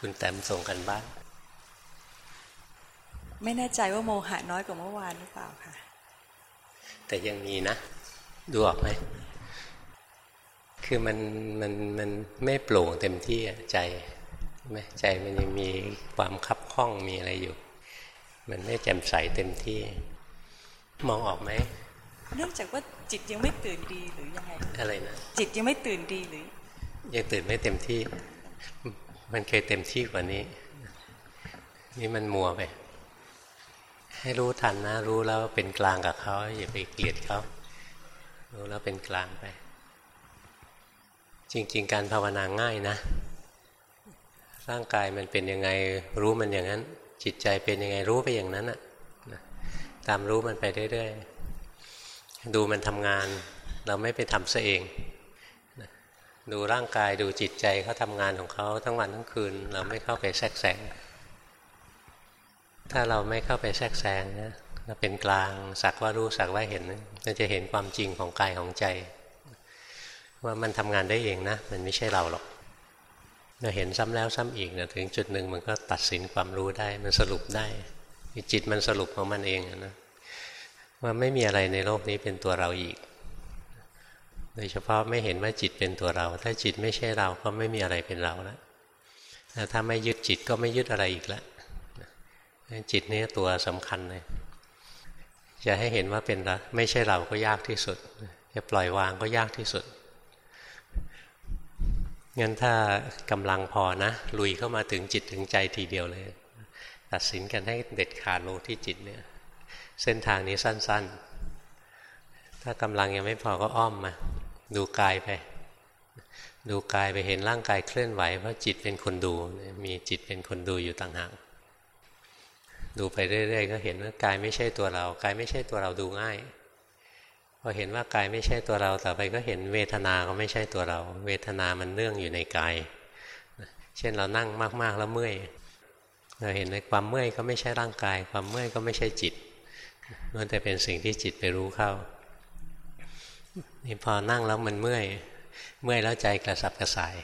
คุณแต้มส่งกันบ้าน ไม่แน่ใจว่าโมหะน้อยกว่าเมื่อวานหรือเปล่าค่ะ แต่ยังมีนะ ดูออกไหม คือมันมันมันไม่โปร่งเต็มที่ใจไหมใจมันยังมีความคับข้องมีอะไรอยู่ มันไม่แจ่มใสเต็มที่ มองออกไหมเนื่องจากว่าจิตยังไม่ตื่นดีหรือยังไง อะไรนะ จิตยังไม่ตื่นดีหรือ ยังตื่นไม่เต็มที่ มันเคยเต็มที่กว่านี้ นี่มันมัวไป ให้รู้ทันนะ รู้แล้วเป็นกลางกับเขาอย่าไปเกลียดเขา รู้แล้วเป็นกลางไป จริง ๆ การภาวนาง่ายนะ ร่างกายมันเป็นยังไงรู้มันอย่างนั้น จิตใจเป็นยังไงรู้ไปอย่างนั้นอะตามรู้มันไปเรื่อยๆดูมันทำงาน เราไม่ไปทำซะเอง ดูร่างกายดูจิตใจเขาทำงานของเขาทั้งวันทั้งคืน เราไม่เข้าไปแทรกแซงถ้าเราไม่เข้าไปแทรกแซงนะเราเป็นกลางสักว่ารู้สักว่าเห็นเราจะเห็นความจริงของกายของใจ ว่ามันทำงานได้เองนะ มันไม่ใช่เราหรอกเราเห็นซ้ำแล้วซ้ำอีกนะถึงจุดหนึ่งมันก็ตัดสินความรู้ได้ มันสรุปได้ จิตมันสรุปของมันเองนะว่าไม่มีอะไรในโลกนี้เป็นตัวเราอีก โดยเฉพาะไม่เห็นว่าจิตเป็นตัวเรา ถ้าจิตไม่ใช่เราก็ไม่มีอะไรเป็นเราแล้วถ้าไม่ยึดจิตก็ไม่ยึดอะไรอีกแล้วจิตนี้ตัวสำคัญเลยจะให้เห็นว่าเป็นเราไม่ใช่เราก็ยากที่สุด จะปล่อยวางก็ยากที่สุดงั้นถ้ากำลังพอนะ ลุยเข้ามาถึงจิตถึงใจทีเดียวเลย ตัดสินกันให้เด็ดขาดลงที่จิตเนี่ย เส้นทางนี้สั้น ๆ ถ้ากำลังยังไม่พอก็อ้อมมา ดูกายไป ดูกายไปเห็นร่างกายเคลื่อนไหวเพราะจิตเป็นคนดู มีจิตเป็นคนดูอยู่ต่างหากดูไปเรื่อยๆก็เห็นว่ากายไม่ใช่ตัวเรา กายไม่ใช่ตัวเราดูง่ายพอเห็นว่ากายไม่ใช่ตัวเราต่อไปก็เห็นเวทนาก็ไม่ใช่ตัวเรา เวทนามันเนื่องอยู่ในกาย เช่นเรานั่งมากๆแล้วเมื่อยเราเห็นในความเมื่อยก็ไม่ใช่ร่างกาย ความเมื่อยก็ไม่ใช่จิตมันแต่เป็นสิ่งที่จิตไปรู้เข้า นี่พอนั่งแล้วมันเมื่อย เมื่อยแล้วใจกระสับกระส่าย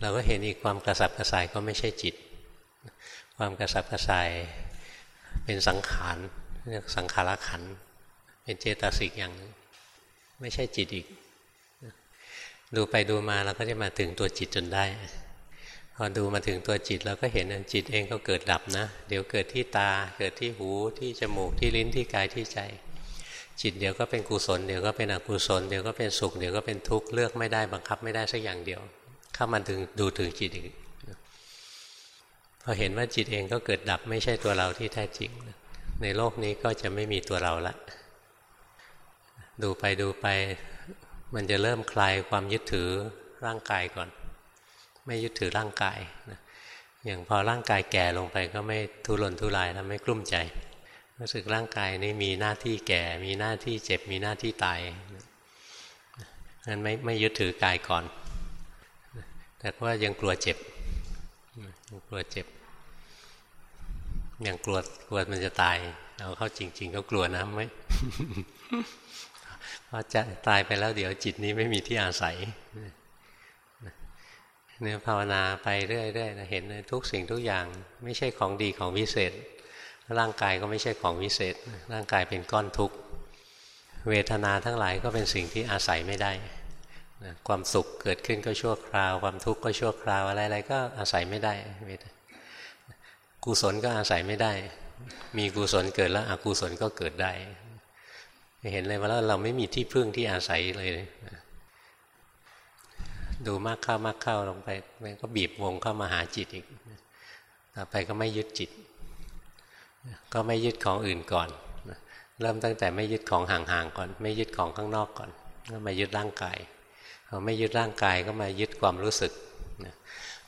เราก็เห็นอีกความกระสับกระส่ายก็ไม่ใช่จิต ความกระสับกระส่ายเป็นสังขารเรียกสังขารขัน เป็นเจตสิกอย่างนึงไม่ใช่จิตอีก ดูไปดูมาเราก็จะมาถึงตัวจิตจนได้ พอดูมาถึงตัวจิตเราก็เห็นจิตเองก็เกิดดับนะ เดี๋ยวเกิดที่ตา เกิดที่หูที่จมูกที่ลิ้นที่กายที่ใจ จิตเดี๋ยวก็เป็นกุศลเดี๋ยวก็เป็นอกุศลเดี๋ยวก็เป็นสุขเดี๋ยวก็เป็นทุกข์เลือกไม่ได้บังคับไม่ได้สักอย่างเดียว เข้ามาถึงดูถึงจิตอีกพอเห็นว่าจิตเองก็เกิดดับไม่ใช่ตัวเราที่แท้จริง ในโลกนี้ก็จะไม่มีตัวเราละ ดูไปดูไป มันจะเริ่มคลายความยึดถือร่างกายก่อน ไม่ยึดถือร่างกายนะอย่างพอร่างกายแก่ลงไปก็ไม่ทุรนทุรายแล้วไม่กลุ้มใจ รู้สึกร่างกายนี้มีหน้าที่แก่ มีหน้าที่เจ็บ มีหน้าที่ตายนั้นไม่ไม่ยึดถือกายก่อน แต่ว่ายังกลัวเจ็บยังกลัวเจ็บยังกลัวกลัวมันจะตายเอาเข้าจริง ๆ ก็กลัวนะไม่เพราะจะตายไปแล้วเดี๋ยวจิตนี้ไม่มีที่อาศัยเนี่ยภาวนาไปเรื่อยๆเห็นทุกสิ่งทุกอย่าง ไม่ใช่ของดีของวิเศษ ร่างกายก็ไม่ใช่ของวิเศษ ร่างกายเป็นก้อนทุกข์ เวทนาทั้งหลายก็เป็นสิ่งที่อาศัยไม่ได้ ความสุขเกิดขึ้นก็ชั่วคราว ความทุกข์ก็ชั่วคราว อะไรๆก็อาศัยไม่ได้ กุศลก็อาศัยไม่ได้ มีกุศลเกิดแล้วอกุศลก็เกิดได้ เห็นเลยว่าเราไม่มีที่พึ่งที่อาศัยเลย ดูมากเข้ามากเข้าลงไปมันก็บีบวงเข้ามาหาจิตอีก ต่อไปก็ไม่ยึดจิต ก็ไม่ยึดของอื่นก่อนเริ่มตั้งแต่ไม่ยึดของห่างๆก่อน ไม่ยึดของข้างนอกก่อนก็มายึดร่างกายพอไม่ยึดร่างกายก็มายึดความรู้สึก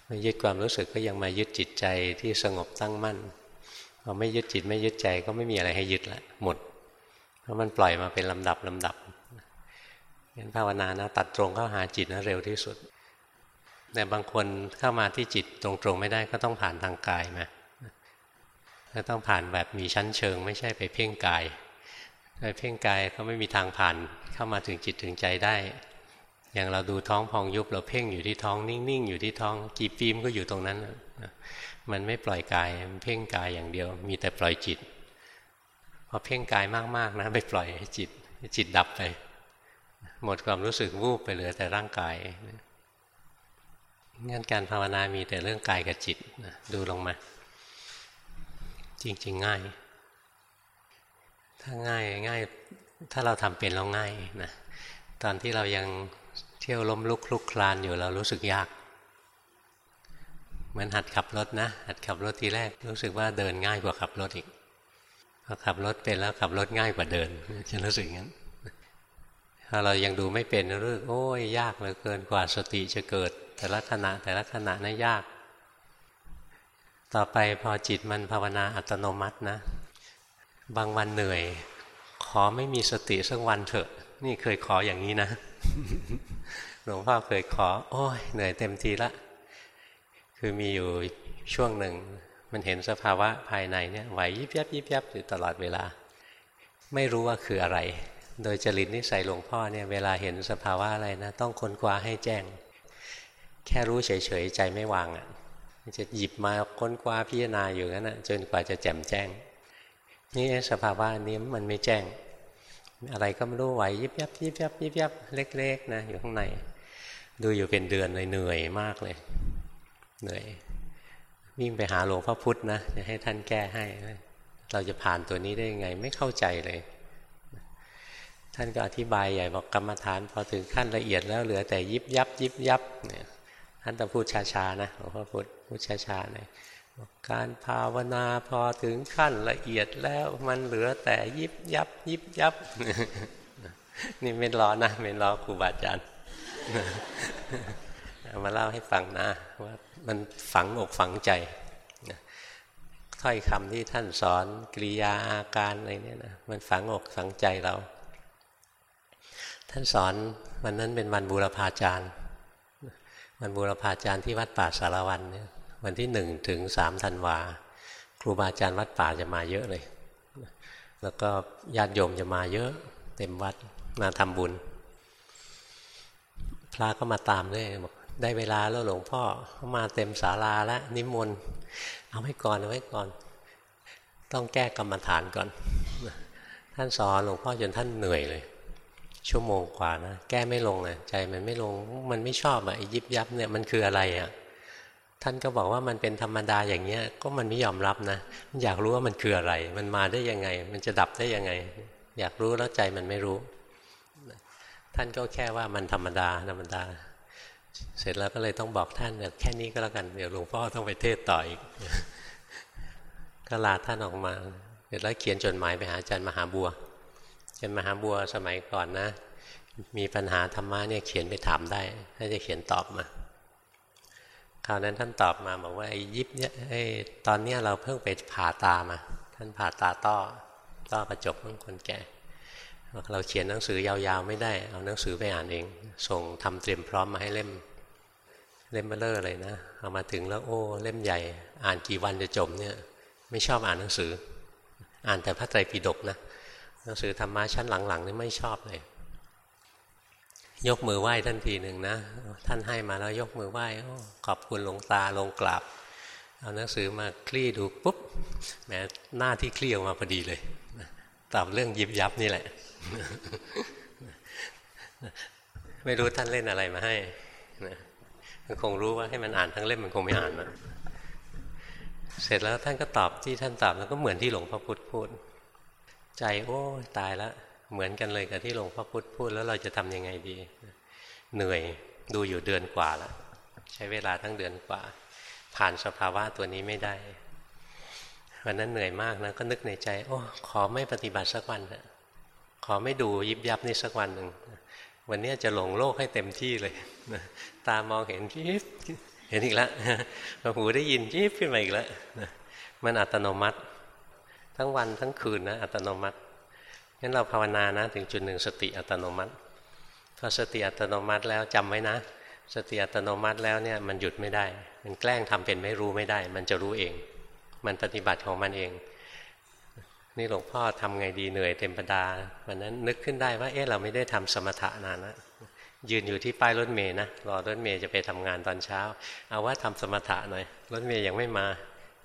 ไม่ยึดความรู้สึกก็ยังมายึดจิตใจที่สงบตั้งมั่นพอไม่ยึดจิตไม่ยึดใจก็ไม่มีอะไรให้ยึดละหมด เพราะมันปล่อยมาเป็นลำดับลำดับงั้นภาวนานะตัดตรงเข้าหาจิตนะเร็วที่สุด แต่บางคนเข้ามาที่จิตตรงๆไม่ได้ก็ต้องผ่านทางกายมา ก็ต้องผ่านแบบมีชั้นเชิง ไม่ใช่ไปเพ่งกายไปเพ่งกายก็ไม่มีทางผ่านเข้ามาถึงจิตถึงใจได้ อย่างเราดูท้องพองยุบเราเพ่งอยู่ที่ท้องนิ่งๆอยู่ที่ท้องกี่ปีมก็อยู่ตรงนั้นมันไม่ปล่อยกายมันเพ่งกายอย่างเดียว มีแต่ปล่อยจิตพอเพ่งกายมากๆนะไปปล่อยจิต จิตดับไป หมดความรู้สึกวูบไปเหลือแต่ร่างกายงั้นการภาวนามีแต่เรื่องกายกับจิตดูลงมา จริง ๆ ง่าย ถ้าง่ายง่าย ถ้าเราทำเป็นเราง่ายนะตอนที่เรายังเที่ยวล้มลุกคลุกคลานอยู่เรารู้สึกยาก เหมือนหัดขับรถนะ หัดขับรถทีแรก รู้สึกว่าเดินง่ายกว่าขับรถอีกพอขับรถเป็นแล้วขับรถง่ายกว่าเดินจะรู้สึกงั้นถ้าเรายังดูไม่เป็นรู้สึกโอ้ยยากเหลือเกินกว่าสติจะเกิด แต่ละขณะแต่ละขณะนะั้นยาก ต่อไปพอจิตมันภาวนาอัตโนมัตินะ บางวันเหนื่อย ขอไม่มีสติสักวันเถอะ นี่เคยขออย่างนี้นะหลวงพ่อเคยขอ โอ้ยเหนื่อยเต็มทีละ คือมีอยู่ช่วงหนึ่ง มันเห็นสภาวะภายในเนี่ยไหวยิบยับยิบยับอยู่ตลอดเวลา ไม่รู้ว่าคืออะไร โดยจริตนิสัยหลวงพ่อเนี่ยเวลาเห็นสภาวะอะไรนะ ต้องค้นคว้าให้แจ้ง แค่รู้เฉยๆใจไม่วางอะ่ะ จะหยิบมาค้นคว้าพิจารณาอยู่นั่นนะจนกว่าจะแจ่มแจ้ง นี่สภาวะนี้มันไม่แจ้ง อะไรก็ไม่รู้ไหวยิบยับยิบยับยิบยับเล็กๆนะอยู่ข้างใน ดูอยู่เป็นเดือนเลยเหนื่อยมากเลย เหนื่อยวิ่งไปหาหลวงพ่อพุธนะจะให้ท่านแก้ให้ เราจะผ่านตัวนี้ได้ยังไงไม่เข้าใจเลย ท่านก็อธิบายใหญ่บอกกรรมฐานพอถึงขั้นละเอียดแล้วเหลือแต่ยิบยับยิบยับเนี่ย ท่านต้องพูดช้าๆนะหลวงพ่อพุธพูดช้าๆนะการภาวนาพอถึงขั้นละเอียดแล้วมันเหลือแต่ยิบยับ ยิบยับ นี่ไม่รอนะไม่รอครูบาอาจารย์มาเล่าให้ฟังนะว่ามันฝังอกฝังใจถ้อยคำที่ท่านสอนกริยาอาการอะไรเนี่ยนะมันฝังอกฝังใจเรา ท่านสอนวันนั้นเป็นวันบูรพาจารย์ วันบูรพาจารย์ที่วัดป่าสารวันเนี่ยวันที่หนึ่งถึงสามธันวา ครูบาอาจารย์วัดป่าจะมาเยอะเลย แล้วก็ญาติโยมจะมาเยอะเต็มวัดมาทำบุญ พระก็มาตามด้วยบอกได้เวลาแล้วหลวงพ่อมาเต็มศาลาแล้วนิมนต์เอาไว้ก่อนเอาไว้ก่อน ต้องแก้กรรมฐานก่อน ท่านสอนหลวงพ่อจนท่านเหนื่อยเลย ชั่วโมงกว่านะแก้ไม่ลงเลยใจมันไม่ลงมันไม่ชอบอะยิบยับเนี่ยมันคืออะไรอะท่านก็บอกว่ามันเป็นธรรมดาอย่างเนี้ย ก็มันไม่ยอมรับนะมันอยากรู้ว่ามันคืออะไร มันมาได้ยังไง มันจะดับได้ยังไง อยากรู้แล้วใจมันไม่รู้ ท่านก็แค่ว่ามันธรรมดาธรรมดา เสร็จแล้วก็เลยต้องบอกท่านแค่นี้ก็แล้วกันเดี๋ยวหลวงพ่อต้องไปเทศต่ออีกก็ลาท่านออกมาเสร็จแล้วเขียนจดหมายไปหาอาจารย์มหาบัว อาจารย์มหาบัวสมัยก่อนนะ มีปัญหาธรรมะเนี่ยเขียนไปถามได้ถ้าจะเขียนตอบมาคราวนั้นท่านตอบมาบอกว่าไอ้ยิบเนี่ยไอ้ตอนเนี้ยเราเพิ่งไปผ่าตามา ท่านผ่าตาต้อต้อกระจกของคนแก่เราเขียนหนังสือยาวๆไม่ได้ เอาหนังสือไปอ่านเอง ส่งทำเตรียมพร้อมมาให้เล่ม เล่มเบลเลอร์เลยนะ เอามาถึงแล้วโอ้เล่มใหญ่ อ่านกี่วันจะจบเนี่ย ไม่ชอบอ่านหนังสือ อ่านแต่พระไตรปิฎกนะ นังสือธรรมะชั้นหลังๆนี่ไม่ชอบเลย ยกมือไหว้ท่านทีหนึ่งนะ ท่านให้มาแล้วยกมือไหว้ขอบคุณหลวงตาลงกราบเอาหนังสือมาคลี่ดูปุ๊บแหมหน้าที่คลี่ออกมาพอดีเลยตอบเรื่องยิบยับนี่แหละ ไม่รู้ท่านเล่นอะไรมาให้นะคงรู้ว่าให้มันอ่านทั้งเล่มมันคงไม่อ่านนะเสร็จแล้วท่านก็ตอบที่ท่านตอบแล้วก็เหมือนที่หลวงพ่อพุธพูด ใจโอ้ตายแล้วเหมือนกันเลยกับที่หลวงพ่อพุธพูดแล้วเราจะทำยังไงดี เหนื่อยดูอยู่เดือนกว่าแล้วใช้เวลาทั้งเดือนกว่า ผ่านสภาวะตัวนี้ไม่ได้วันนั้นเหนื่อยมากนะก็นึกในใจ โอ้ขอไม่ปฏิบัติสักวันนะขอไม่ดูยิบยับนี่สักวันหนึ่งวันนี้จะหลงโลกให้เต็มที่เลยตามองเห็นยิบเห็นอีกแล้วหูได้ยินยิบขึ้นมาอีกแล้วมันอัตโนมัติ ทั้งวันทั้งคืนนะอัตโนมัติงั้นเราภาวนานะถึงจุดหนึ่งสติอัตโนมัติพอสติอัตโนมัติแล้วจำไว้นะ สติอัตโนมัติแล้วเนี่ยมันหยุดไม่ได้ มันแกล้งทำเป็นไม่รู้ไม่ได้ มันจะรู้เอง มันปฏิบัติของมันเอง นี่หลวงพ่อทำไงดีเหนื่อยเต็มปดาวันนั้นนึกขึ้นได้ว่าเอ๊ะเราไม่ได้ทำสมถะนานแล้วยืนอยู่ที่ป้ายรถเมย์นะรอรถเมย์จะไปทำงานตอนเช้า เอาว่าทำสมถะหน่อยรถเมย์ยังไม่มา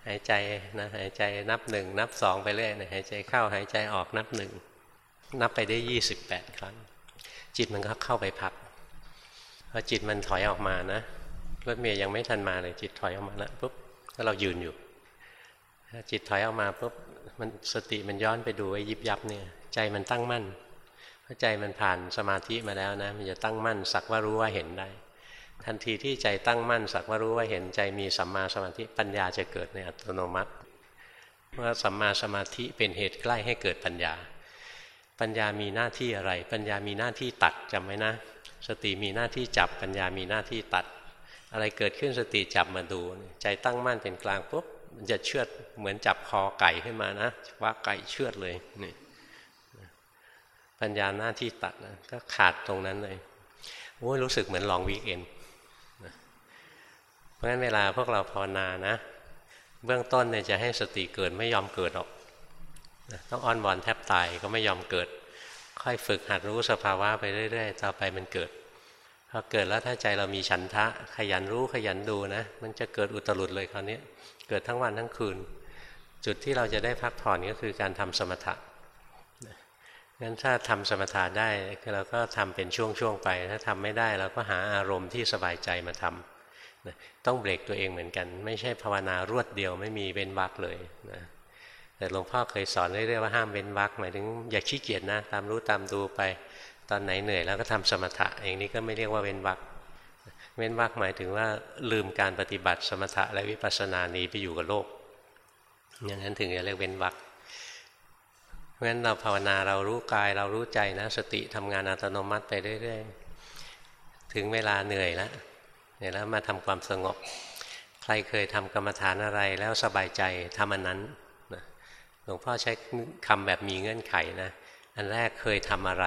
หายใจนะหายใจนับหนึ่งนับสองไปเรื่อยนะหายใจเข้าหายใจออกนับหนึ่งนับไปได้ยี่สิบแปดครั้ง จิตมันก็เข้าไปพักพอจิตมันถอยออกมานะรถเมย์ยังไม่ทันมาเลยจิตถอยออกมาแล้วปุ๊บก็เรายืนอยู่จิตถอยออกมาปุ๊บมันสติมันย้อนไปดูไอ้ยิบยับเนี่ยใจมันตั้งมั่นพราะใจมันผ่านสมาธิมาแล้วนะ มันจะตั้งมั่นสักว่ารู้ว่าเห็นได้ ทันทีที่ใจตั้งมั่นสักว่ารู้ว่าเห็นใจมีสัมมาสมาธิปัญญาจะเกิดในอัตโนมัติเมื่อสัมมาสมาธิเป็นเหตุใกล้ให้เกิดปัญญา ปัญญามีหน้าที่อะไร ปัญญามีหน้าที่ตัดจำไว้นะ สติมีหน้าที่จับปัญญามีหน้าที่ตัด อะไรเกิดขึ้นสติจับมาดู ใจตั้งมั่นเป็นกลางปุ๊บมันจะเชือดเหมือนจับคอไก่ขึ้นมานะว่าไก่เชือดเลยนี่ปัญญาหน้าที่ตัดนะก็ขาดตรงนั้นเลยโอ้ยรู้สึกเหมือนลองวีคเอน ราะฉะนั้นเวลาพวกเราภาวนานะ เบื้องต้นเนี่ยจะให้สติเกิดไม่ยอมเกิดหรอกต้องอ้อนวอนแทบตายก็ไม่ยอมเกิด ค่อยฝึกหัดรู้สภาวะไปเรื่อย ๆ ต่อไปมันเกิดพอเกิดแล้วถ้าใจเรามีฉันทะ ขยันรู้ขยันดูนะ มันจะเกิดอุตรุดเลยคราวนี้เกิดทั้งวันทั้งคืน จุดที่เราจะได้พักผ่อนก็คือการทำสมถะงั้นถ้าทำสมถะได้เราก็ทำเป็นช่วงๆไป ถ้าทำไม่ได้เราก็หาอารมณ์ที่สบายใจมาทำต้องเบรกตัวเองเหมือนกัน ไม่ใช่ภาวนารวดเดียวไม่มีเว้นวักเลยนะแต่หลวงพ่อเคยสอนเรื่อยๆว่าห้ามเว้นวักหมายถึงอย่าขี้เกียจนะ ตามรู้ตามดูไปตอนไหนเหนื่อยแล้วก็ทำสมถะอย่างนี้ก็ไม่เรียกว่าเว้นวักเว้นวักหมายถึงว่าลืมการปฏิบัติสมถะและวิปัสสนานี้ไปอยู่กับโลก อย่างนั้นถึงจะเรียกเว้นวักเพราะฉะนั้นเราภาวนาเรารู้กายเรารู้ใจนะ สติทำงานอัตโนมัติไปเรื่อยๆ ถึงเวลาเหนื่อยแล้ว นื่ยแล้วมาทำความสงบ ใครเคยทำกรรมฐานอะไรแล้วสบายใจทำอันนั้นหลวงพ่อใช้คำแบบมีเงื่อนไขนะ อันแรกเคยทำอะไร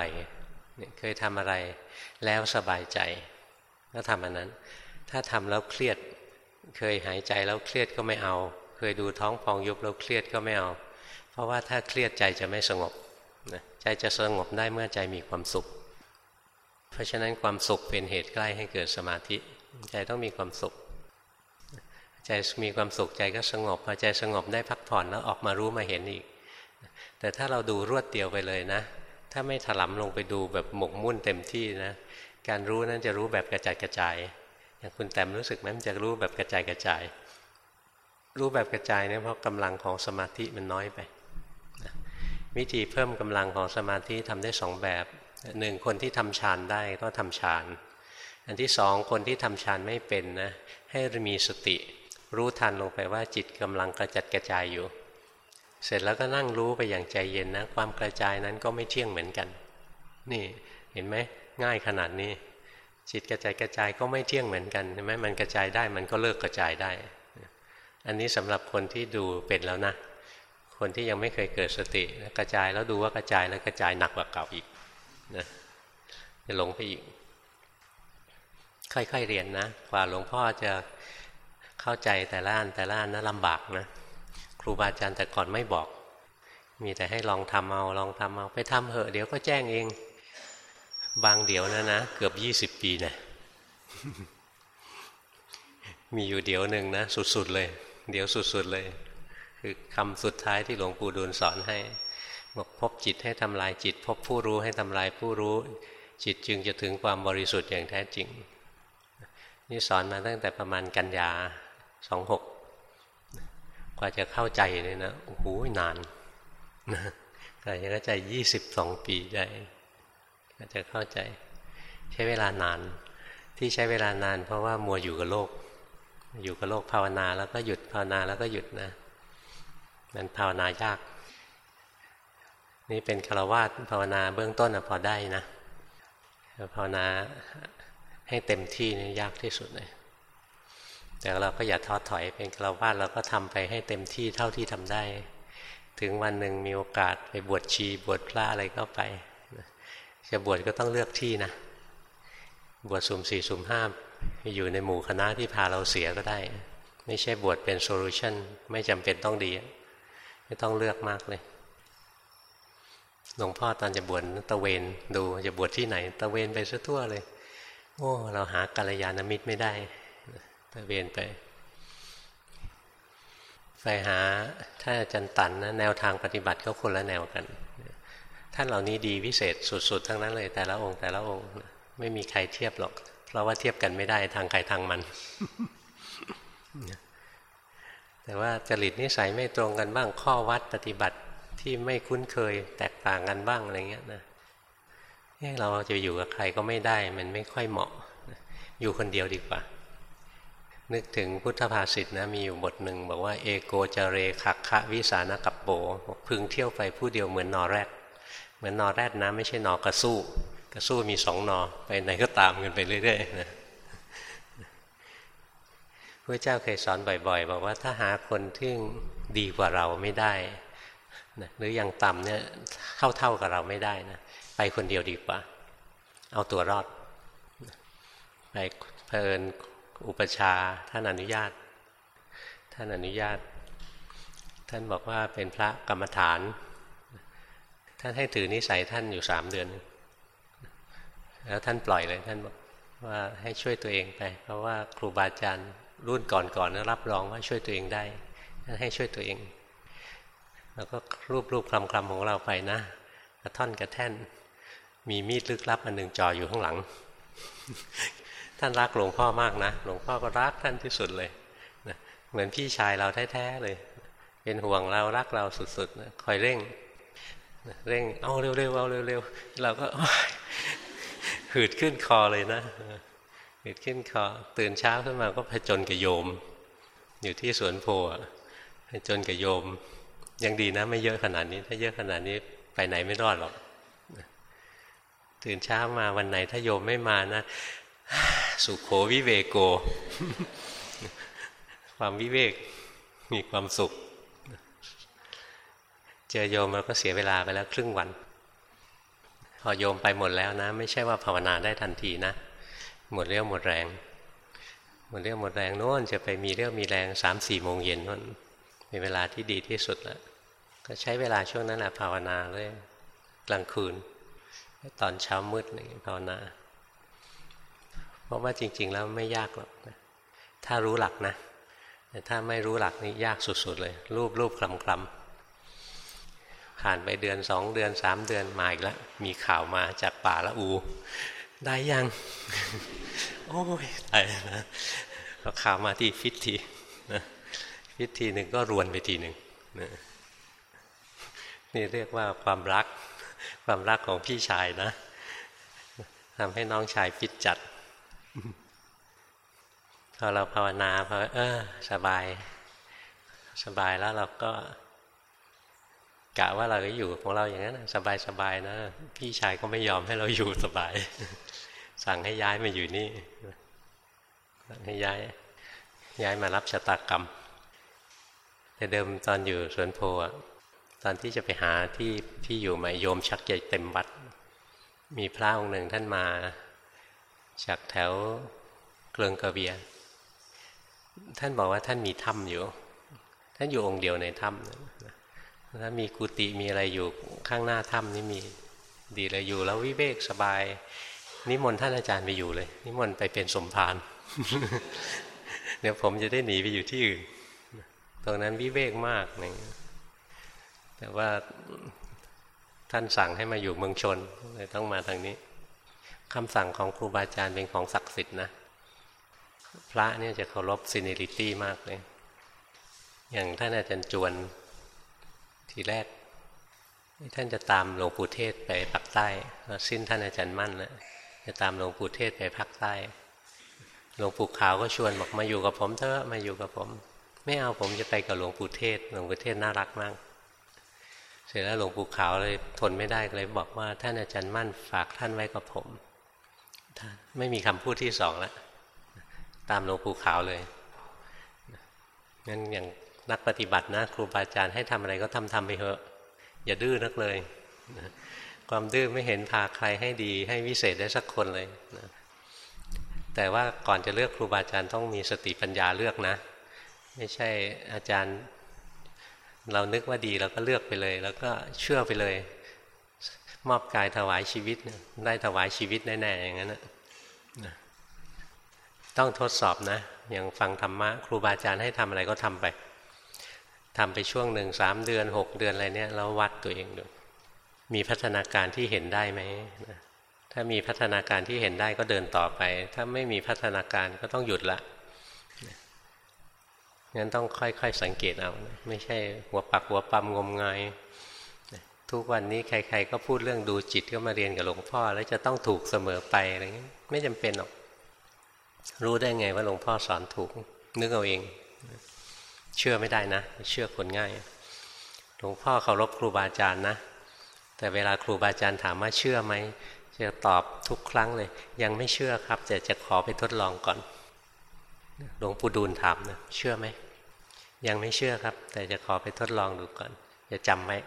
เคยทำอะไร แล้วสบายใจก็ทำอันนั้น ถ้าทำแล้วเครียด เคยหายใจแล้วเครียดก็ไม่เอา เคยดูท้องพองยุบแล้วเครียดก็ไม่เอา เพราะว่าถ้าเครียดใจจะไม่สงบใจจะสงบได้เมื่อใจมีความสุข เพราะฉะนั้นความสุขเป็นเหตุใกล้ให้เกิดสมาธิ ใจต้องมีความสุข ใจมีความสุขใจก็สงบพอใจสงบได้พักผ่อนแล้วออกมารู้มาเห็นอีก แต่ถ้าเราดูรวดเดียวไปเลยนะ ถ้าไม่ถลำลงไปดูแบบหมกมุ่นเต็มที่นะ การรู้นั้นจะรู้แบบกระจายกระจายอย่างคุณแต้มรู้สึกไหมมันจะรู้แบบกระจายกระจาย รู้แบบกระจายเนี่ยเพราะกำลังของสมาธิมันน้อยไปวิธีเพิ่มกำลังของสมาธิทำได้สองแบบหนึ่งคนที่ทำฌานได้ก็ทำฌาน อันที่สองคนที่ทำฌานไม่เป็นนะให้มีสติ รู้ทันลงไปว่าจิตกำลังกระจัดกระจายอยู่ เสร็จแล้วก็นั่งรู้ไปอย่างใจเย็นนะความกระจายนั้นก็ไม่เที่ยงเหมือนกัน นี่เห็นไหมง่ายขนาดนี้ จิตกระจายกระจายก็ไม่เที่ยงเหมือนกันเห็นไหมมันกระจายได้มันก็เลิกกระจายได้ อันนี้สำหรับคนที่ดูเป็นแล้วนะ คนที่ยังไม่เคยเกิดสติกระจายแล้วดูว่ากระจายแล้วกระจายหนักกว่าเก่าอีกนะจะหลงไปอีก ค่อยๆเรียนนะกว่าหลวงพ่อจะเข้าใจแต่ละอันแต่ละอันนะลำบากนะครูบาอาจารย์แต่ก่อนไม่บอก มีแต่ให้ลองทำเอาลองทำเอาไปทำเหอะ เดี๋ยวก็แจ้งเอง บางเดี๋ยวนะนะเกือบยี่สิบปีนะมีอยู่เดี๋ยวหนึ่งนะสุดๆเลย เดี๋ยวสุดๆเลย คือคำสุดท้ายที่หลวงปู่ดูลสอนให้บอกพบจิตให้ทำลายจิต พบผู้รู้ให้ทำลายผู้รู้ จิตจึงจะถึงความบริสุทธิ์อย่างแท้จริง นี่สอนมาตั้งแต่ประมาณกันยาสองหกกว่าจะเข้าใจเลยนะโอ้โหนานกว่าจะเข้าใจยี่สิบสองปีได้กว่าจะเข้าใจ ใช้เวลานาน ที่ใช้เวลานาน เพราะว่ามัวอยู่กับโลก อยู่กับโลกภาวนาแล้วก็หยุดภาวนาแล้วก็หยุดนะ มันภาวนายาก นี่เป็นคารวาสภาวนาเบื้องต้นพอได้นะภาวนา ให้เต็มที่นี่ยากที่สุดเลย แต่เราก็อย่าท้อถอยเป็นคาวาสเราก็ทำไปให้เต็มที่เท่าที่ทำได้ ถึงวันหนึ่งมีโอกาสไปบวชชีบวชพระอะไรก็ไป จะบวชก็ต้องเลือกที่นะ บวชสุ่มสี่สุ่มห้าอยู่ในหมู่คณะที่พาเราเสียก็ได้ ไม่ใช่บวชเป็นโซลูชันไม่จำเป็นต้องดี ไม่ต้องเลือกมากเลยหลวงพ่อตอนจะบวชตะเวนดูจะบวชที่ไหน ตะเวนไปซะทั่วเลย โอ้เราหากัลยาณมิตรไม่ได้ตะเวนไป ไปหาท่านอาจารย์ตันนะแนวทางปฏิบัติก็คนละแนวกัน ท่านเหล่านี้ดีวิเศษสุด ๆ ทั้งนั้นเลย แต่ละองค์แต่ละองค์ ไม่มีใครเทียบหรอก เพราะว่าเทียบกันไม่ได้ทางใครทางมัน แต่ว่าจริตนิสัยไม่ตรงกันบ้างข้อวัดปฏิบัติที่ไม่คุ้นเคยแตกต่างกันบ้างอะไรเงี้ยนะ เราจะอยู่กับใครก็ไม่ได้ มันไม่ค่อยเหมาะ อยู่คนเดียวดีกว่า นึกถึงพุทธภาษิตนะมีอยู่บทหนึ่งบอกว่าเอโกจเรขักคะวิสานกับโปพึงเที่ยวไปผู้เดียวเหมือนนอแรดเหมือนนอแรดนะไม่ใช่นอกระสู้ กระสู้มีสองนอไปไหนก็ตามกันไปเรื่อยๆนะพระเจ้าเคยสอนบ่อย ๆ บอกว่าถ้าหาคนที่ดีกว่าเราไม่ได้นะหรืออย่างต่ำเนี่ยเท่าเท่ากับเราไม่ได้นะ ไปคนเดียวดีกว่า เอาตัวรอด ไปเพลินอุปชาท่านอนุญาต ท่านอนุญาต ท่านบอกว่าเป็นพระกรรมฐาน ท่านให้ถือนิสัยท่านอยู่สามเดือน แล้วท่านปล่อยเลยท่านบอกว่าให้ช่วยตัวเองไป เพราะว่าครูบาอาจารย์รุ่นก่อนๆนรับรองว่าช่วยตัวเองได้ท่านให้ช่วยตัวเอง แล้วก็รูปรูปคลำคลำของเราไปนะกระท่อนกระแท่น มีมีดลึกลับอันหนึ่งจ่ออยู่ข้างหลัง ท่านรักหลวงพ่อมากนะ หลวงพ่อก็รักท่านที่สุดเลยนะเหมือนพี่ชายเราแท้ๆเลย เป็นห่วงเรารักเราสุดๆนะคอยเร่งเร่งเอาเร็วๆเอาเร็วๆเราก็หืดขึ้นคอเลยนะหืดขึ้นคอตื่นเช้าขึ้นมาก็ผจญกับโยม อยู่ที่สวนโพผจญกับโยมยังดีนะ ไม่เยอะขนาดนี้ ถ้าเยอะขนาดนี้ไปไหนไม่รอดหรอก ตื่นเช้ามาวันไหนถ้าโยมไม่มานะ สุขโขวิเวโก ความวิเวกมีความสุข เจอโยมเราก็เสียเวลาไปแล้วครึ่งวัน พอโยมไปหมดแล้วนะ ไม่ใช่ว่าภาวนาได้ทันทีนะ หมดเรี่ยวหมดแรง หมดเรี่ยวหมดแรงโน้นจะไปมีเรี่ยวมีแรงสามสี่โมงเย็นนั่นเป็นเวลาที่ดีที่สุดแล้วก็ใช้เวลาช่วงนั้นแหละภาวนาเลยกลางคืน ตอนเช้ามืดอะไรภาวนา เพราะว่าจริง ๆ แล้วไม่ยากหรอกถ้ารู้หลักนะ แต่ถ้าไม่รู้หลักนี่ยากสุด ๆ เลย รูปรูปคลำคลำผ่านไปเดือนสองเดือนสามเดือนมาอีกแล้วมีข่าวมาจากป่าละอู ได้ยัง โอ้ยตายนะพอข่าวมาที่ฟิตทีนะฟิตทีหนึ่งก็รวนไปทีหนึ่งนะนี่เรียกว่าความรัก ความรักของพี่ชายนะทำให้น้องชายฟิตจัดพอเราภาวนาพอเออ สบาย สบายแล้วเราก็กะว่าเราจะอยู่ของเราอย่างนั้นสบายสบายนะ พี่ชายก็ไม่ยอมให้เราอยู่สบาย สั่งให้ย้ายมาอยู่นี่สั่งให้ย้าย ย้ายมารับชะตากรรม แต่เดิมตอนอยู่สวนโพอะ ตอนที่จะไปหาที่ที่อยู่มาโยมชักใหญ่เต็มวัด มีพระองค์หนึ่งท่านมาจากแถวเกลืองกระเบีย ท่านบอกว่าท่านมีถ้ำอยู่ ท่านอยู่องค์เดียวในถ้ำถ้ามีกุฏิมีอะไรอยู่ข้างหน้าถ้ำนี่มีดีเลยอยู่แล้ววิเวกสบาย นิมนต์ท่านอาจารย์ไปอยู่เลย นิมนต์ไปเป็นสมภารเดี๋ยวผมจะได้หนีไปอยู่ที่อื่น ตรงนั้นวิเวกมากนึง แต่ว่าท่านสั่งให้มาอยู่เมืองชนเลยต้องมาทางนี้คำสั่งของครูบาอาจารย์เป็นของศักดิ์สิทธิ์นะพระเนี่ยจะเคารพซินิลิตี้มากเลย อย่างท่านอาจารย์จวนทีแรก ท่านจะตามหลวงปู่เทศไปภาคใต้สิ้นท่านอาจารย์มั่นแล้วจะตามหลวงปู่เทศไปภาคใต้หลวงปู่ขาวก็ชวนบอกมาอยู่กับผมเถอะมาอยู่กับผม ไม่เอาผมจะไปกับหลวงปู่เทศหลวงปู่เทศน่ารักมาก เสร็จแล้วหลวงปู่ขาวเลยทนไม่ได้เลยบอกว่าท่านอาจารย์มั่นฝากท่านไว้กับผมไม่มีคำพูดที่สองแล้วตามหลวงปู่ขาวเลยงั้นอย่างนักปฏิบัตินะครูบาอาจารย์ให้ทำอะไรก็ทำทำไปเถอะ อย่าดื้อนักเลยความดื้อไม่เห็นพาใครให้ดีให้วิเศษได้สักคนเลยนะแต่ว่าก่อนจะเลือกครูบาอาจารย์ต้องมีสติปัญญาเลือกนะ ไม่ใช่อาจารย์ เรานึกว่าดีเราก็เลือกไปเลย แล้วก็เชื่อไปเลย มอบกายถวายชีวิตได้ถวายชีวิตแน่ๆอย่างนั้นนะต้องทดสอบนะอย่างฟังธรรมะครูบาอาจารย์ให้ทำอะไรก็ทำไปทำไปช่วงหนึ่งสามเดือนหกเดือนอะไรเนี่ยแล้ววัดตัวเองดูมีพัฒนาการที่เห็นได้ไหมถ้ามีพัฒนาการที่เห็นได้ก็เดินต่อไป ถ้าไม่มีพัฒนาการก็ต้องหยุดละ งั้นต้องค่อยๆสังเกตเอา ไม่ใช่หัวปักหัวปั๊มงมงาย ทุกวันนี้ใคร ๆ ก็พูดเรื่องดูจิตก็มาเรียนกับหลวงพ่อ แล้วจะต้องถูกเสมอไปอะไรเงี้ยไม่จำเป็นหรอก รู้ได้ไงว่าหลวงพ่อสอนถูก นึกเอาเอง เชื่อไม่ได้นะ เชื่อคนง่าย หลวงพ่อเคารพครูบาอาจารย์นะ แต่เวลาครูบาอาจารย์ถามว่าเชื่อไหมจะตอบทุกครั้งเลย ยังไม่เชื่อครับแต่จะขอไปทดลองก่อนหลวงปู่ดูลถามนะเชื่อไหม ยังไม่เชื่อครับ แต่จะขอไปทดลองดูก่อน จะจำไว้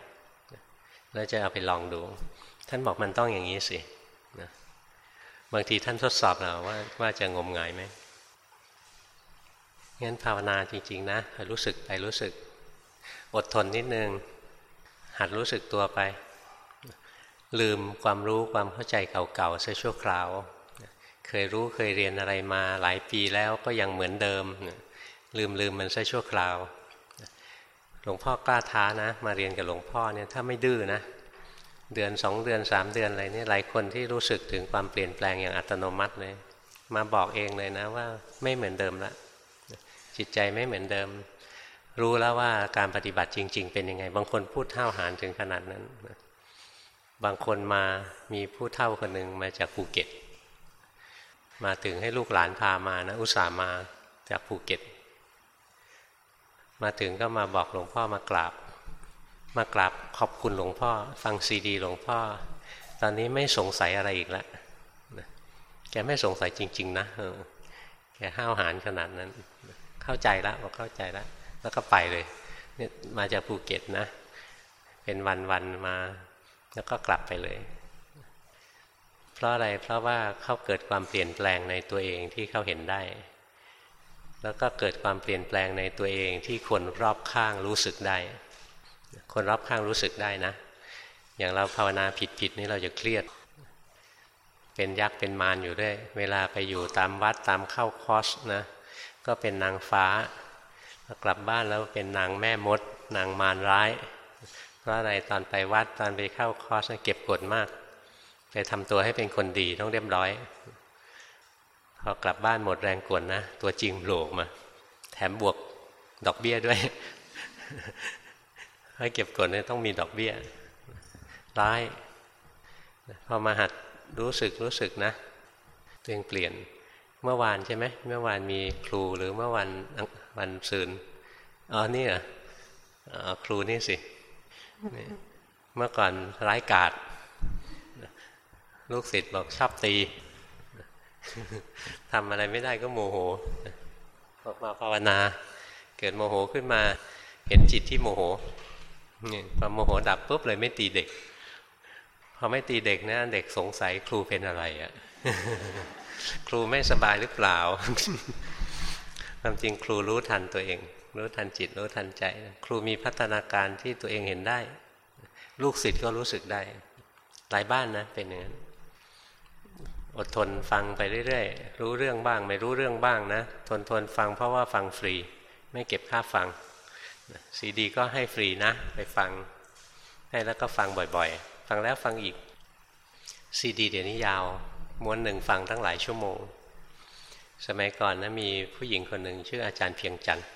แล้วจะเอาไปลองดู ท่านบอกมันต้องอย่างนี้สินะบางทีท่านทดสอบเราว่าว่าจะงมงายไหมงั้นภาวนาจริง ๆ นะรู้สึกไปรู้สึก อดทนนิดนึง หัดรู้สึกตัวไป ลืมความรู้ความเข้าใจเก่าๆซะชั่วคราว เคยรู้เคยเรียนอะไรมาหลายปีแล้วก็ยังเหมือนเดิม ลืมลืมมันซะชั่วคราวหลวงพ่อกล้าท้านะ มาเรียนกับหลวงพ่อเนี่ยถ้าไม่ดื้อนะ เดือนสองเดือนสามเดือนอะไรนี่หลายคนที่รู้สึกถึงความเปลี่ยนแปลงอย่างอัตโนมัติเลย มาบอกเองเลยนะว่าไม่เหมือนเดิมละจิตใจไม่เหมือนเดิม รู้แล้วว่าการปฏิบัติจริง ๆ เป็นยังไง บางคนพูดเท่าหารถึงขนาดนั้นบางคนมามีผู้เท่าคนหนึ่งมาจากภูเก็ต มาถึงให้ลูกหลานพามานะ อุตส่าห์มาจากภูเก็ต มาถึงก็มาบอกหลวงพ่อมากราบ มากราบขอบคุณหลวงพ่อ ฟังซีดีหลวงพ่อ ตอนนี้ไม่สงสัยอะไรอีกแล้วแกไม่สงสัยจริง ๆ นะแกห้าวหาญขนาดนั้น เข้าใจแล้วบอกเข้าใจแล้วแล้วก็ไปเลยเนี่ยมาจากภูเก็ตนะ เป็นวันๆมา แล้วก็กลับไปเลย เพราะอะไรเพราะว่าเขาเกิดความเปลี่ยนแปลงในตัวเองที่เขาเห็นได้ แล้วก็เกิดความเปลี่ยนแปลงในตัวเองที่คนรอบข้างรู้สึกได้ คนรอบข้างรู้สึกได้นะ อย่างเราภาวนาผิดๆนี่เราจะเครียด เป็นยักษ์เป็นมารอยู่ด้วย เวลาไปอยู่ตามวัดตามเข้าคอสนะ ก็เป็นนางฟ้ากลับบ้านแล้วเป็นนางแม่มด นางมารร้าย เพราะอะไรตอนไปวัดตอนไปเข้าคอสเก็บกดมาก ไปทำตัวให้เป็นคนดีต้องเรียบร้อย พอกลับบ้านหมดแรงกวนนะ ตัวจริงโผล่มา แถมบวกดอกเบี้ยด้วยให้เก็บกดเนี่ยต้องมีดอกเบี้ยร้ายพอมาหัดรู้สึกรู้สึกนะตัวเองเปลี่ยนเมื่อวานใช่ไหมเมื่อวานมีครูหรือเมื่อวันวันซืนอ๋อนี่เหรอครูนี่สิเมื่อก่อนร้ายกาดลูกศิษย์บอกชอบตี ทำอะไรไม่ได้ก็โมโหออกมาภาวนา เกิดโมโหขึ้นมา เห็นจิตที่โมโหนี่พอโมโหดับปุ๊บเลยไม่ตีเด็ก พอไม่ตีเด็กนะเด็กสงสัยครูเป็นอะไรอะ่ะ ครูไม่สบายหรือเปล่า ความจริงครูรู้ทันตัวเอง รู้ทันจิตรู้ทันใจ ครูมีพัฒนาการที่ตัวเองเห็นได้ ลูกศิษย์ก็รู้สึกได้ หลายบ้านนะเป็นอย่างนั้น อดทนฟังไปเรื่อยๆ รู้เรื่องบ้าง ไม่รู้เรื่องบ้างนะ ทนทนฟังเพราะว่าฟังฟรี ไม่เก็บค่าฟัง ซีดี ก็ให้ฟรีนะ ไปฟัง ให้แล้วก็ฟังบ่อยๆ ฟังแล้วฟังอีก ซีดี เดี๋ยวนี้ยาว ม้วนหนึ่งฟังทั้งหลายชั่วโมง สมัยก่อนนะมีผู้หญิงคนหนึ่งชื่ออาจารย์เพียงจันทร์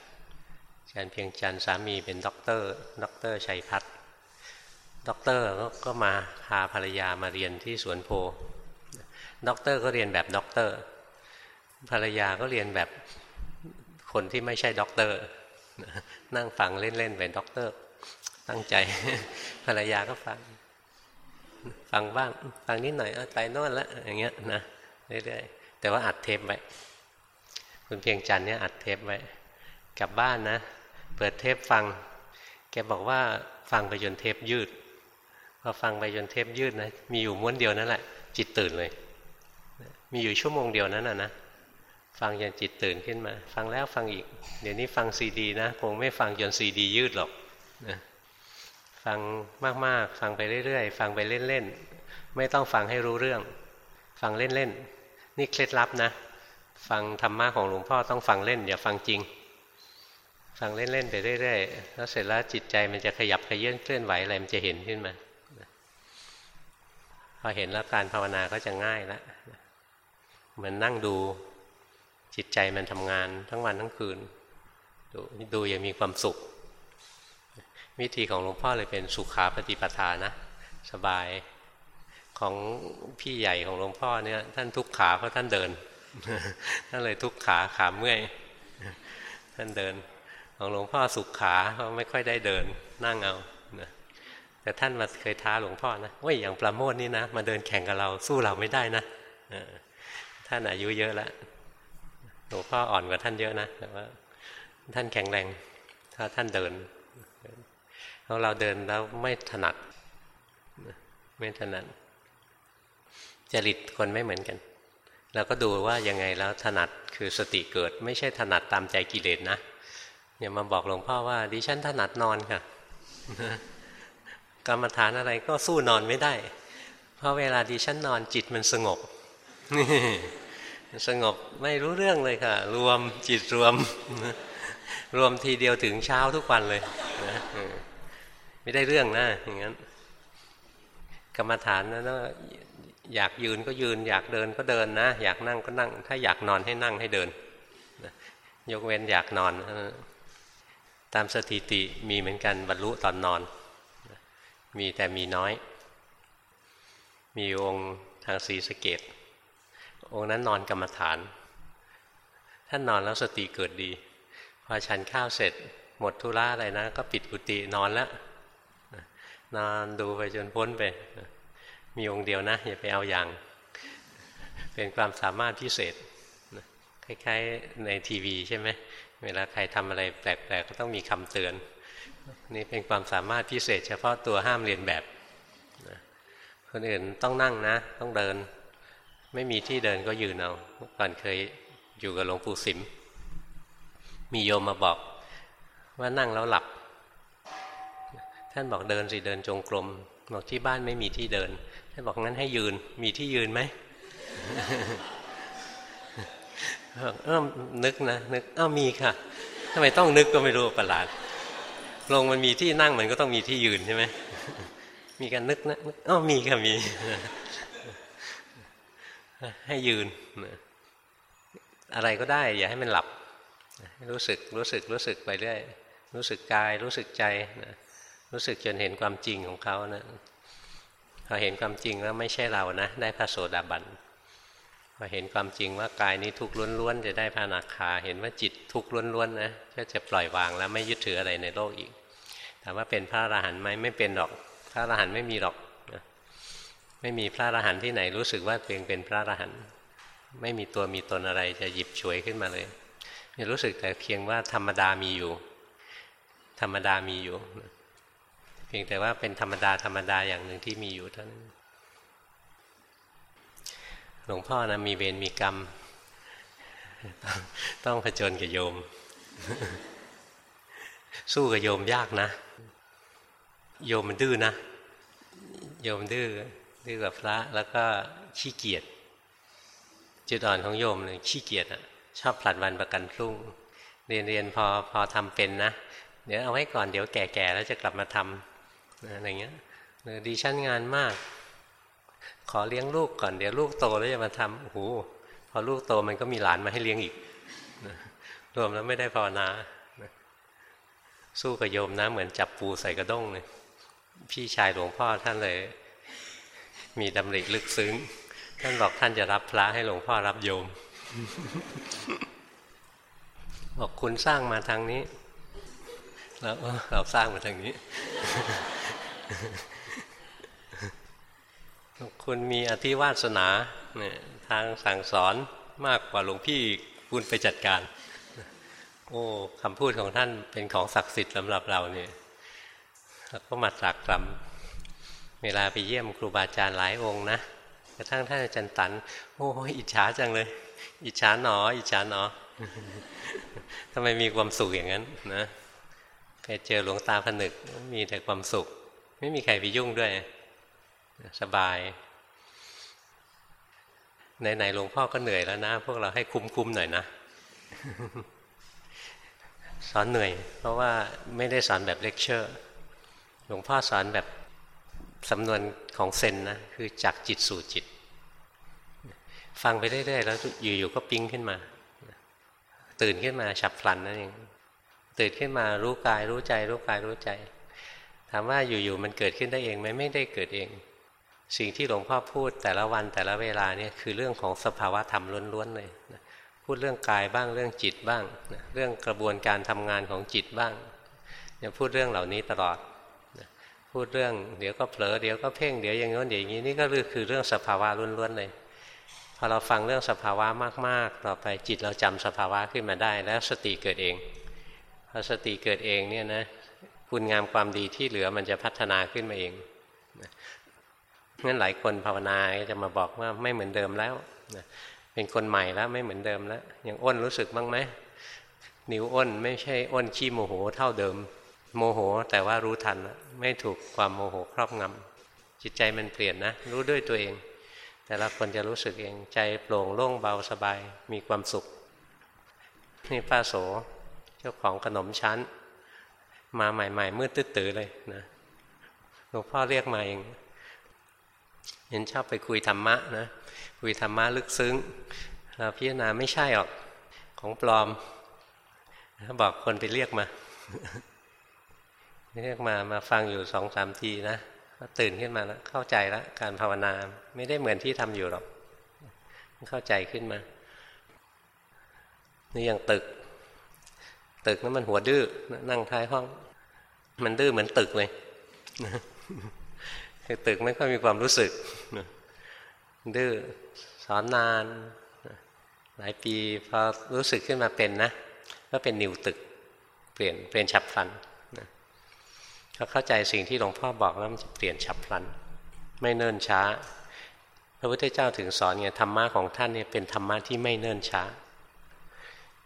อาจารย์เพียงจันทร์สามีเป็นด็อกเตอร์ ด็อกเตอร์ชัยพัฒน์ด็อกเตอร์ก็มาพาภรรยามาเรียนที่สวนโพ ด็อกเตอร์ก็เรียนแบบด็อกเตอร์ ภรรยาก็เรียนแบบคนที่ไม่ใช่ด็อกเตอร์ นั่งฟังเล่นๆเป็นด็อกเตอร์ ตั้งใจ ภรรยาก็ฟัง ฟังบ้าง ฟังนิดหน่อยไปโน่นละอย่างเงี้ยนะเรื่อยๆแต่ว่าอัดเทปไว้คุณเพียงจันเนี่ยอัดเทปไว้กลับบ้านนะ เปิดเทปฟัง แกบอกว่าฟังไปจนเทปยืดพอฟังไปจนเทปยืดนะมีอยู่ม้วนเดียวนั่นแหละ จิตตื่นเลย มีอยู่ชั่วโมงเดียวนั้นนะนะฟังจนจิตตื่นขึ้นมา ฟังแล้วฟังอีก เดี๋ยวนี้ฟังซีดีนะคงไม่ฟังจนซีดียืดหรอกนะฟังมากๆ ฟังไปเรื่อยๆ ฟังไปเล่นๆ ไม่ต้องฟังให้รู้เรื่อง ฟังเล่นๆ นี่เคล็ดลับนะ ฟังธรรมะของหลวงพ่อต้องฟังเล่น อย่าฟังจริง ฟังเล่นๆไปเรื่อยๆ แล้วเสร็จแล้วจิตใจมันจะขยับขยื่นเคลื่อนไหวอะไรมันจะเห็นขึ้นมา พอเห็นแล้วการภาวนาก็จะง่ายแล้ว มือนนั่งดูจิตใจมันทำงานทั้งวันทั้งคืน ดูดูยังมีความสุข วิธีของหลวงพ่อเลยเป็นสุขาปฏิปทานะ สบายของพี่ใหญ่ของหลวงพ่อเนี่ย ท่านทุกขาเพราะท่านเดินท่านเลยทุกขาขาเมื่อยท่านเดิน ของหลวงพ่อสุขขาเพราะไม่ค่อยได้เดินนั่งเอาแต่ท่านมาเคยท้าหลวงพ่อนะว่าอย่างปราโมทนี่นะ มาเดินแข่งกับเราสู้เราไม่ได้นะ ท่านอายุเยอะแล้วหลวงพ่ออ่อนกว่าท่านเยอะนะแต่ว่า ท่านแข็งแรง ถ้าท่านเดินเราเราเดินแล้วไม่ถนัดไม่ถนัดจริตคนไม่เหมือนกันเราก็ดูว่ายังไงแล้วถนัดคือสติเกิด ไม่ใช่ถนัดตามใจกิเลสนะอย่ามาบอกหลวงพ่อว่าดิฉันถนัดนอนค่ะกรรมฐานอะไรก็สู้นอนไม่ได้ เพราะเวลาดิฉันนอนจิตมันสงบ สงบไม่รู้เรื่องเลยค่ะ รวมจิตรวม รวมทีเดียวถึงเช้าทุกวันเลยนะไม่ได้เรื่องนะอย่างนั้น กรรมฐานนะอยากยืนก็ยืน อยากเดินก็เดินนะ อยากนั่งก็นั่ง ถ้าอยากนอนให้นั่งให้เดินยกเว้นอยากนอน ตามสถิติมีเหมือนกันบรรลุตอนนอน มีแต่มีน้อย มีองค์ทางศีสเกต องค์นั้นนอนกรรมฐาน ท่านนอนแล้วสติเกิดดี พอฉันข้าวเสร็จ หมดธุระอะไรนะ ก็ปิดกุฏินอนแล้วนอนดูไปจนพ้นไป มีองค์เดียวนะอย่าไปเอาอย่าง เป็นความสามารถพิเศษคล้ายๆในทีวีใช่ไหมเวลาใครทำอะไรแปลกๆก็ต้องมีคำเตือน นี่เป็นความสามารถพิเศษ เฉพาะตัวห้ามเรียนแบบคนอื่นต้องนั่งนะ ต้องเดิน ไม่มีที่เดินก็ยืนเอาก่อนเคยอยู่กับหลวงปู่สิม มีโยมมาบอกว่านั่งแล้วหลับ ท่านบอกเดินสิเดินจงกรมบอกที่บ้านไม่มีที่เดิน ท่านบอกงั้นให้ยืน มีที่ยืนไหมเออนึกนะนึกอ้ามีค่ะทำไมต้องนึกก็ไม่รู้ประหลาดลงมันมีที่นั่งมันก็ต้องมีที่ยืนใช่ไหมมีการนึกนะอ้ามีค่ะมี ให้ยืน อะไรก็ได้ อย่าให้มันหลับ รู้สึกรู้สึกรู้สึกไปเรื่อยรู้สึกกายรู้สึกใจรู้สึกจนเห็นความจริงของเขานะพอเห็นความจริงแล้วไม่ใช่เรานะ ได้พระโสดาบันพอเห็นความจริงว่ากายนี้ทุกข์ล้วนๆจะได้พระนาคา เห็นว่าจิตทุกข์ล้วนๆนะก็จะปล่อยวางแล้วไม่ยึดถืออะไรในโลกอีกถามว่าเป็นพระอรหันต์ไหมไม่เป็นหรอก พระอรหันต์ไม่มีหรอก ไม่มีพระอรหันต์ที่ไหนรู้สึกว่าตัวเองเป็นพระอรหันต์ไม่มีตัวมีตนอะไรจะหยิบฉวยขึ้นมาเลยรู้สึกแต่เพียงว่าธรรมดามีอยู่ ธรรมดามีอยู่ เพียงแต่ว่าเป็นธรรมดาธรรมดาอย่างหนึ่งที่มีอยู่เท่านั้นหลวงพ่อนะมีเวรมีกรรม ต้องผจญกับโยม สู้กับโยมยากนะ โยมมันดื้อนะ โยมดื้อ ดื้อกับพระแล้วก็ขี้เกียจจุดอ่อนของโยมเลยขี้เกียจอะชอบผลัดวันประกันพรุ่ง เรียนเรียนพอพอทำเป็นนะเดี๋ยวเอาไว้ก่อนเดี๋ยวแก่ๆแล้วจะกลับมาทำอะไรเงี้ยดีชั้นงานมาก ขอเลี้ยงลูกก่อนเดี๋ยวลูกโตแล้วจะมาทำโอ้โหพอลูกโตมันก็มีหลานมาให้เลี้ยงอีกรวมแล้วไม่ได้ภาวนาสู้กับโยมนะเหมือนจับปูใส่กระด้งเลยพี่ชายหลวงพ่อท่านเลย มีดำริลึกซึ้ง ท่านบอกท่านจะรับพระให้หลวงพ่อรับโยม บอกคุณสร้างมาทางนี้ แล้วเราสร้างมาทางนี้ คุณมีอธิวาสนาเนี่ยทางสั่งสอนมากกว่าหลวงพี่คุณไปจัดการ โอ้คำพูดของท่านเป็นของศักดิ์สิทธิ์สำหรับเราเนี่ยก็มาตรักตรำ เวลาไปเยี่ยมครูบาอาจารย์หลายองค์นะกระทั่งท่านอาจารย์ตัน โอ้อิจฉาจังเลย อิจฉาหนอ อิจฉาหนอทำไมมีความสุขอย่างนั้นนะไปเจอหลวงตาผนึกมีแต่ความสุข ไม่มีใครไปยุ่งด้วย สบายไหนๆหลวงพ่อก็เหนื่อยแล้วนะ พวกเราให้คุ้มๆหน่อยนะ สอนเหนื่อย เพราะว่าไม่ได้สอนแบบเลคเชอร์ หลวงพ่อสอนแบบ สำนวนของเซนนะคือจากจิตสู่จิต ฟังไปเรื่อยๆแล้วอยู่ๆก็ปิ้งขึ้นมา ตื่นขึ้นมาฉับพลันนั่นเองตื่นขึ้นมารู้กายรู้ใจ รู้กายรู้ใจ ถามว่าอยู่ๆมันเกิดขึ้นได้เองไหมไม่ได้เกิดเอง สิ่งที่หลวงพ่อพูดแต่ละวันแต่ละเวลาเนี่ยคือเรื่องของสภาวะธรรมล้วนๆเลยพูดเรื่องกายบ้างเรื่องจิตบ้าง เรื่องกระบวนการทำงานของจิตบ้างเนี่ยพูดเรื่องเหล่านี้ตลอด พูดเรื่องเดี๋ยวก็เผลอเดี๋ยวก็เพ่งเดี๋ยวอย่างงี้นอย่างนี้นี่ก็คือเรื่องสภาวะล้วนๆเลยพอเราฟังเรื่องสภาวะมากๆ ต่อไปจิตเราจำสภาวะขึ้นมาได้ แล้วสติเกิดเองพอสติเกิดเองเนี่ยนะคุณงามความดีที่เหลือมันจะพัฒนาขึ้นมาเองงั้นหลายคนภาวนาจะมาบอกว่าไม่เหมือนเดิมแล้วเป็นคนใหม่แล้วไม่เหมือนเดิมแล้วยังอ้นรู้สึกบ้างไหมนิ้วอ้นไม่ใช่อ้นขี้โมโหเท่าเดิม โมโหแต่ว่ารู้ทันไม่ถูกความโมโหครอบงำจิตใจมันเปลี่ยนนะ รู้ด้วยตัวเอง แต่ละคนจะรู้สึกเองใจโปร่งโล่งเบาสบายมีความสุข นี่ป้าโสเจ้าของขนมชั้น มาใหม่ ๆ มืดตื้อๆเลยนะหลวงพ่อเรียกมาเองเห็นชอบไปคุยธรรมะนะคุยธรรมะลึกซึ้งเราพิจารณาไม่ใช่หรอกของปลอมบอกคนไปเรียกมา เรียกมามาฟังอยู่สองสามทีนะก็ตื่นขึ้นมาแล้วเข้าใจแล้วการภาวนาไม่ได้เหมือนที่ทำอยู่หรอกเข้าใจขึ้นมา นี่อยังตึก ตึกนั้นมันหัวดื้อนั่งท้ายห้อง มันดื้อเหมือนตึกเลยคือตึกไม่ค่อยมีความรู้สึกดื้อสอนนาน หลายปีพอรู้สึกขึ้นมาเป็นนะ ก็เป็นนิวตึก เปลี่ยนเปลี่ยนฉับพลันาเข้าใจสิ่งที่หลวงพ่อบอกแล้วมันจะเปลี่ยนฉับพลัน ไม่เนิ่นช้า พระพุทธเจ้าถึงสอนไงธรรมะของท่านเนี่ยเป็นธรรมะที่ไม่เนิ่นช้า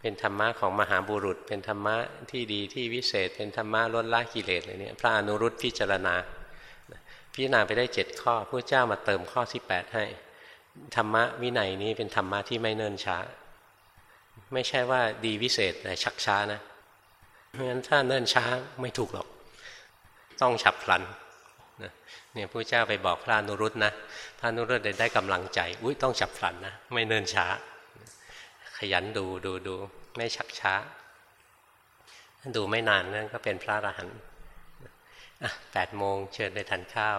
เป็นธรรมะของมหาบุรุษ เป็นธรรมะที่ดีที่วิเศษ เป็นธรรมะล้นละกิเลสเลยเนี่ยพระอนุรุตพิจารณา พิจารณาไปได้เจ็ดข้อพระเจ้ามาเติมข้อที่แปดให้ธรรมะวินัยนี้เป็นธรรมะที่ไม่เนิ่นช้า ไม่ใช่ว่าดีวิเศษแต่ชักช้านะเพราะฉะนั้นถ้าเนิ่นช้าไม่ถูกหรอก ต้องฉับพลันเนี่ยพระเจ้าไปบอกพระนุรุตนะพระนุรุตได้กำลังใจ อุ้ยต้องฉับพลันนะไม่เนินช้า ขยันดูดูดูไม่ชักช้าดูไม่นานนั่นก็เป็นพระอรหันต์แปดโมงเชิญไปทานข้าว